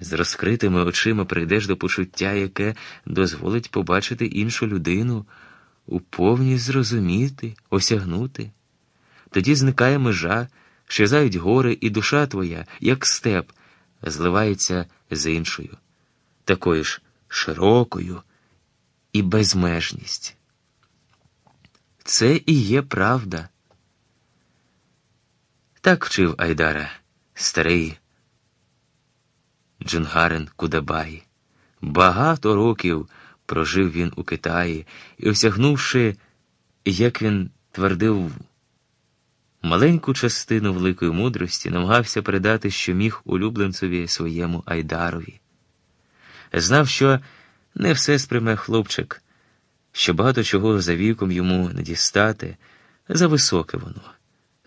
З розкритими очима прийдеш до почуття, яке дозволить побачити іншу людину, уповні зрозуміти, осягнути. Тоді зникає межа, щезають гори, і душа твоя, як степ, зливається з іншою, такою ж широкою і безмежність. Це і є правда. Так вчив Айдара, старий Джунгарен Кудабай. Багато років прожив він у Китаї і, осягнувши, як він твердив, маленьку частину великої мудрості, намагався передати, що міг улюбленцеві своєму Айдарові. Знав, що не все сприйме хлопчик, що багато чого за віком йому не дістати, за високе воно,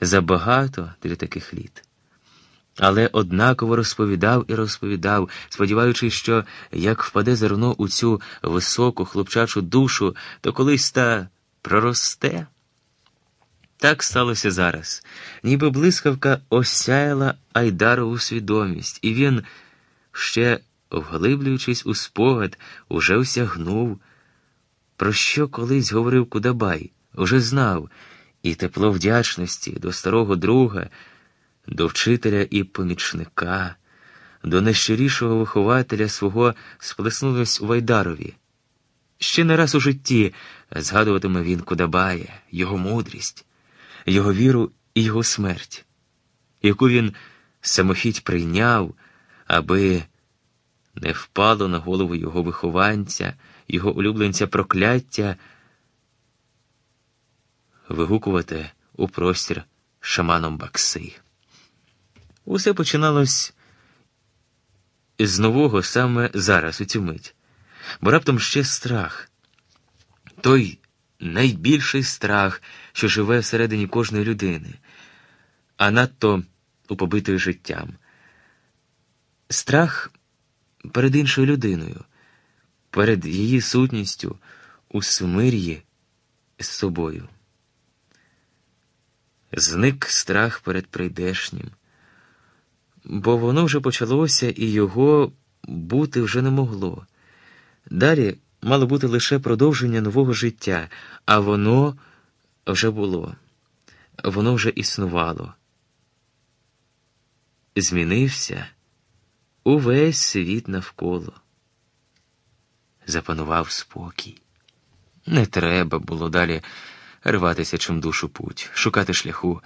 забагато для таких літ. Але однаково розповідав і розповідав, сподіваючись, що як впаде зерно у цю високу хлопчачу душу, то колись та проросте. Так сталося зараз, ніби блискавка осяяла Айдарову свідомість, і він, ще вглиблюючись у спогад, уже осягнув, про що колись говорив Кудабай, уже знав, і тепло вдячності до старого друга до вчителя і помічника, до найщирішого вихователя свого сплеснулось у Вайдарові. Ще не раз у житті згадуватиме він Кудабая, його мудрість, його віру і його смерть, яку він самохідь прийняв, аби не впало на голову його вихованця, його улюбленця прокляття, вигукувати у простір шаманом Бакси. Усе починалось з нового саме зараз, у цю мить, бо раптом ще страх. Той найбільший страх, що живе всередині кожної людини, а надто у побитої життям. Страх перед іншою людиною, перед її сутністю у смир'ї з собою. Зник страх перед прийдешнім бо воно вже почалося і його бути вже не могло. Далі мало бути лише продовження нового життя, а воно вже було, воно вже існувало. Змінився увесь світ навколо. Запанував спокій. Не треба було далі рватися чим душу путь, шукати шляху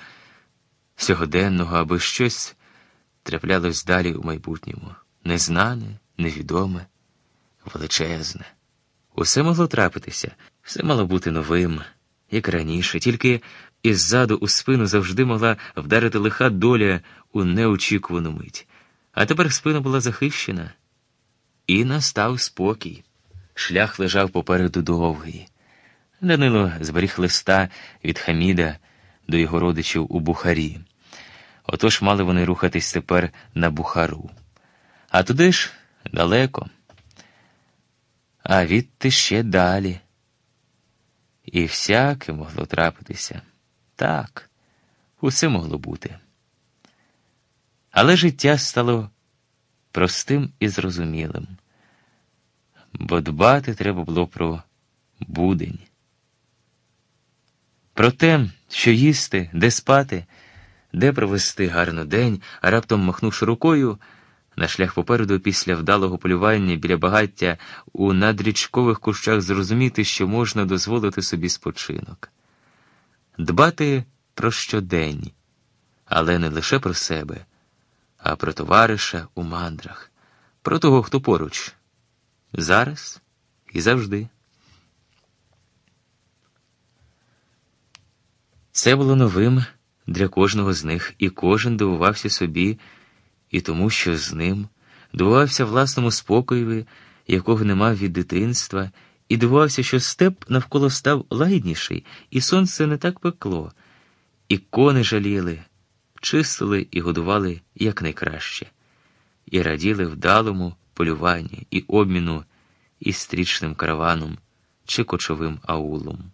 сьогоденного, аби щось траплялось далі у майбутньому незнане, невідоме, величезне. Усе могло трапитися, все мало бути новим, як раніше, тільки іззаду у спину завжди могла вдарити лиха доля у неочікувану мить. А тепер спина була захищена, і настав спокій. Шлях лежав попереду довгий. Данило зберіг листа від Хаміда до його родичів у Бухарі. Отож мали вони рухатись тепер на Бухару. А туди ж далеко. А відти ще далі. І всяке могло трапитися. Так, усе могло бути. Але життя стало простим і зрозумілим, бо дбати треба було про будень. Про те, що їсти, де спати де провести гарно день, а раптом махнувши рукою, на шлях попереду, після вдалого полювання біля багаття у надрічкових кущах зрозуміти, що можна дозволити собі спочинок, дбати про щодень, але не лише про себе, а про товариша у мандрах, про того, хто поруч, зараз і завжди. Це було новим для кожного з них, і кожен дивувався собі і тому, що з ним, дивувався власному спокоєві, якого не мав від дитинства, і дивувався, що степ навколо став лагідніший, і сонце не так пекло, і кони жаліли, чистили і годували якнайкраще, і раділи вдалому полюванні і обміну із стрічним караваном чи кочовим аулом.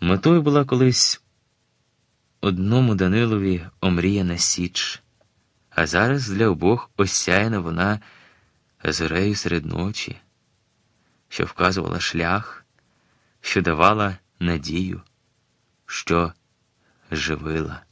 Метою була колись одному Данилові омріяна Січ, а зараз для обох осяяна вона зорею серед ночі, що вказувала шлях, що давала надію, що живила.